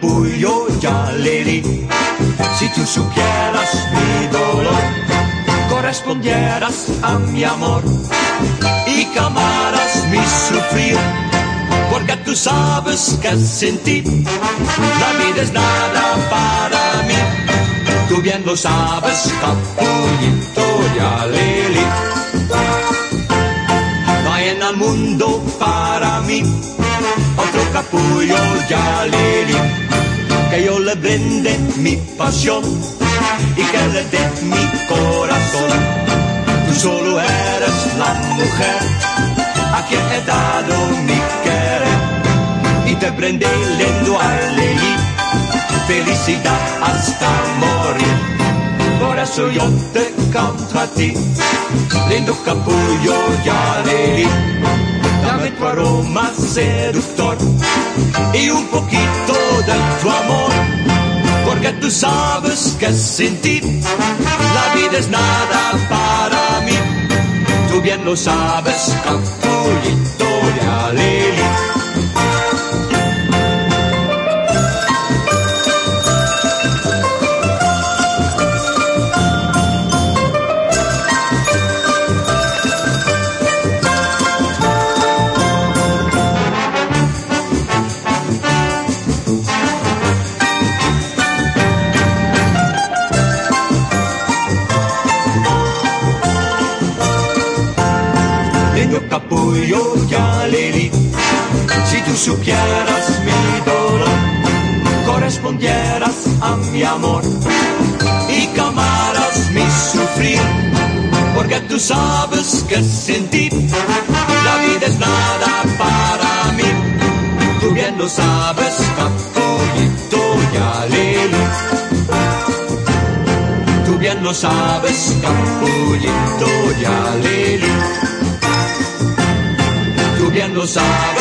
capullo ya le Si tú supieras mi dolor, correspondieras a mi amor y camaras mi sufrir. Porque tú sabes que sin ti la vida es nada para mí. Tú bien lo sabes, capullito ya Lili. No hay en el mundo para mí capullo ya Lili. Que yo le brinde mi pasión y que le dé mi corazón. Tú solo eres la mujer a quien he dado mi querer y te prende lento a Lili. Felicidad hasta morir. Por eso yo te canto ti, lindo capullo ya Lili. Dame tu aroma seductor sabes que sin ti la vida es nada para mí. Tú bien lo sabes, capullito de Lili. Capullo ya Lili, si tú supieras mi dolor, correspondieras a mi amor y camaras mi sufrir, porque tú sabes que sin ti la vida es nada para mí. Tú bien lo sabes, capullito ya Lili. Tú bien lo sabes, capullito ya lo sabes.